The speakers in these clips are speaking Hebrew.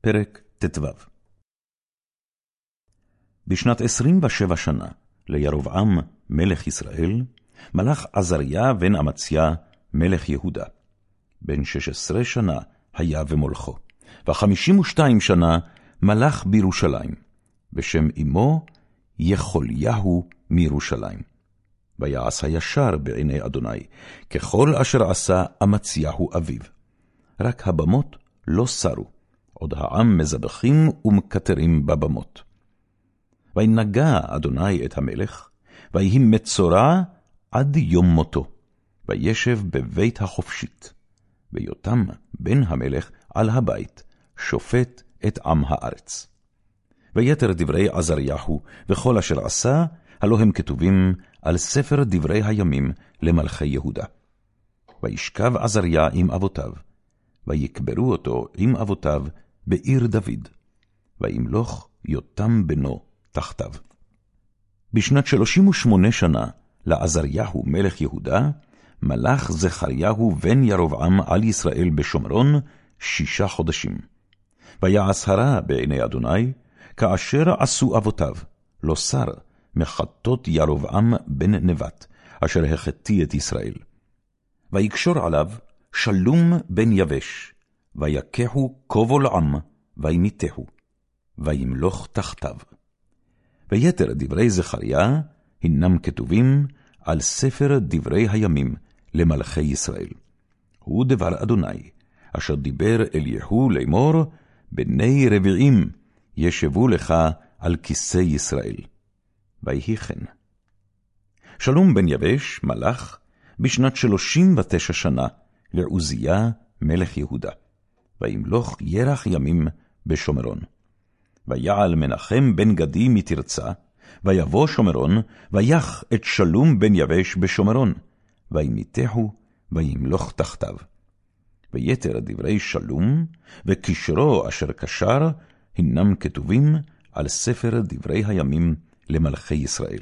פרק ט"ו בשנת עשרים ושבע שנה לירבעם מלך ישראל, מלך עזריה בן אמציה מלך יהודה. בן שש עשרה שנה היה במולכו, וחמישים ושתיים שנה מלך בירושלים, בשם אמו יכוליהו מירושלים. ויעש הישר בעיני אדוני, ככל אשר עשה אמציהו אביו. רק הבמות לא סרו, עוד העם מזבחים ומקטרים בבמות. וינגע אדוני את המלך, ויהי מצורע עד יום מותו, וישב בבית החופשית. ויותם בן המלך על הבית, שופט את עם הארץ. ויתר דברי עזריהו וכל אשר עשה, הלא הם כתובים על ספר דברי הימים למלכי יהודה. וישכב עזריה עם אבותיו, ויקברו אותו עם אבותיו בעיר דוד, וימלוך יותם בנו תחתיו. בשנת שלושים ושמונה שנה לעזריהו מלך יהודה, מלך זכריהו בן ירבעם על ישראל בשומרון שישה חודשים. ויעש הרע בעיני אדוני, כאשר עשו אבותיו, לא שר, מחטות ירבעם בן נבט, אשר החטיא את ישראל. ויקשור עליו שלום בן יבש, ויקהו כובול עם, וימיתהו, וימלוך תחתיו. ויתר דברי זכריה הנם כתובים על ספר דברי הימים למלכי ישראל. הוא דבר אדוני, אשר דיבר אל יהוא לאמור, בני רביעים ישבו לך על כיסא ישראל. ויהי כן. שלום בן יבש מלך בשנת שלושים ותשע שנה לעוזיה מלך יהודה. וימלוך ירח ימים בשומרון. ויעל מנחם בן גדי מתרצה, ויבוא שומרון, ויח את שלום בן יבש בשומרון, וימיתהו, וימלוך תחתיו. ויתר דברי שלום, וקשרו אשר קשר, הנם כתובים על ספר דברי הימים למלכי ישראל.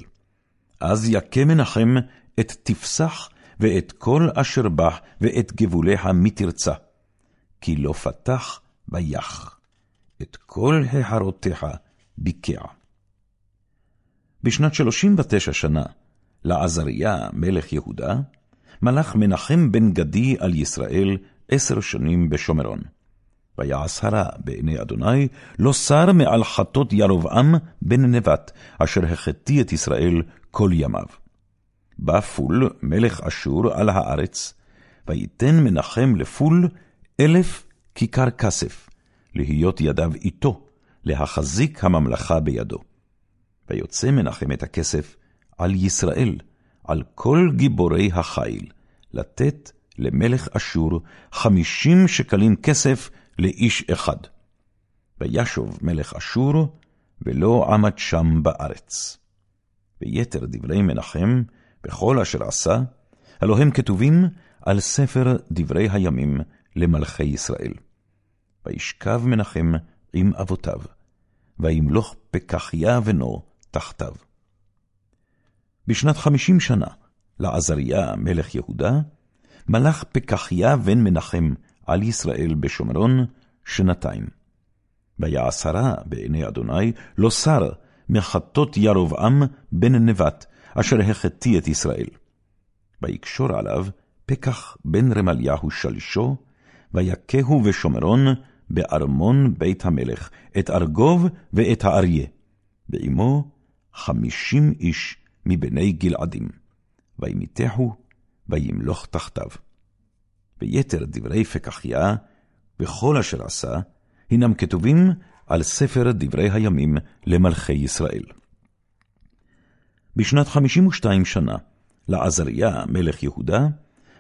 אז יכה מנחם את תפסח, ואת כל אשר בך, ואת גבוליה מתרצה. כי לא פתח ויח, את כל ההרותיך ביקע. בשנת שלושים ותשע שנה, לעזריה מלך יהודה, מלך מנחם בן גדי על ישראל עשר שנים בשומרון. ויעש הרע בעיני אדוני, לא שר מעל חטות ירבעם בן נבט, אשר החטיא את ישראל כל ימיו. בא פול מלך אשור על הארץ, ויתן מנחם לפול אלף כיכר כסף, להיות ידיו איתו, להחזיק הממלכה בידו. ויוצא מנחם את הכסף על ישראל, על כל גיבורי החיל, לתת למלך אשור חמישים שקלים כסף לאיש אחד. וישוב מלך אשור, ולא עמד שם בארץ. ויתר דברי מנחם, בכל אשר עשה, הלא הם כתובים על ספר דברי הימים למלכי ישראל. וישכב מנחם עם אבותיו, וימלוך פקחיה בנו תחתיו. בשנת חמישים שנה, לעזריה מלך יהודה, מלך פקחיה בן מנחם על ישראל בשומרון שנתיים. ויעשרה בעיני אדוני לא שר מחטות ירבעם בן נבט, אשר החטיא את ישראל. ויקשור עליו פקח בן רמליהו שלישו, ויכהו בשומרון בארמון בית המלך, את ארגוב ואת האריה, ועמו חמישים איש מבני גלעדים. וימיתהו, וימלוך תחתיו. ויתר דברי פקחיה, וכל אשר עשה, הנם כתובים על ספר דברי הימים למלכי ישראל. בשנת חמישים ושתיים שנה, לעזריה מלך יהודה,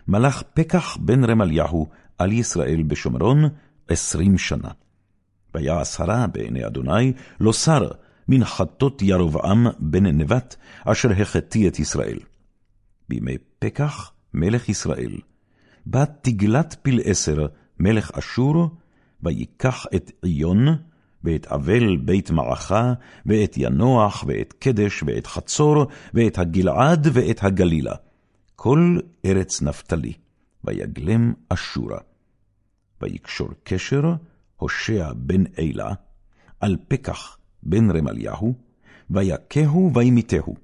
מלך פקח בן רמליהו על ישראל בשומרון עשרים שנה. ויעש הרע בעיני אדוני, לא שר מן חטות ירבעם בן נבט, אשר החטיא את ישראל. בימי פקח מלך ישראל, בא תגלת פלעשר מלך אשור, ויקח את עיון, ואת אבל בית מעכה, ואת ינוח, ואת קדש, ואת חצור, ואת הגלעד, ואת הגלילה, כל ארץ נפתלי, ויגלם אשורה. ויקשור קשר הושע בן אלה, על פקח בן רמליהו, ויכהו וימיתהו,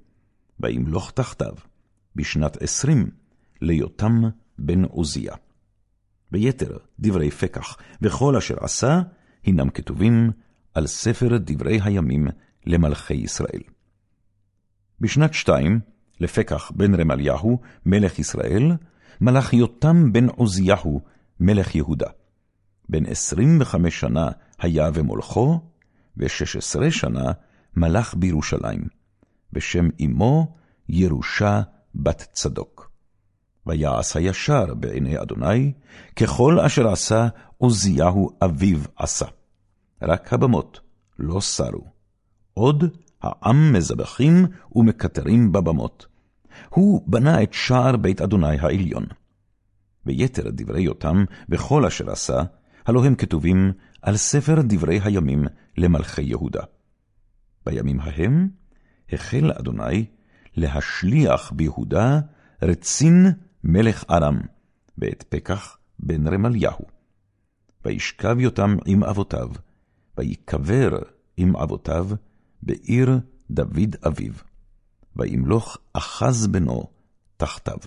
וימלוך תחתיו, בשנת עשרים, ליותם בן עוזיה. ויתר דברי פקח, וכל אשר עשה, הנם כתובים על ספר דברי הימים למלכי ישראל. בשנת שתיים, לפקח בן רמליהו, מלך ישראל, מלך יותם בן עוזיהו, מלך יהודה. בן עשרים וחמש שנה היה ומולכו, ושש עשרה שנה מלך בירושלים, בשם אמו ירושה בת צדוק. ויעש הישר בעיני אדוני, ככל אשר עשה עוזיהו אביו עשה. רק הבמות לא סרו. עוד העם מזבחים ומקטרים בבמות. הוא בנה את שער בית אדוני העליון. ויתר דברי יותם וכל אשר עשה, הלא הם כתובים על ספר דברי הימים למלכי יהודה. בימים ההם החל אדוני להשליח ביהודה רצין מלך ארם, ואת פקח בן רמליהו. וישכב יותם עם אבותיו, ויקבר עם אבותיו בעיר דוד אביו. וימלוך אחז בנו תחתיו.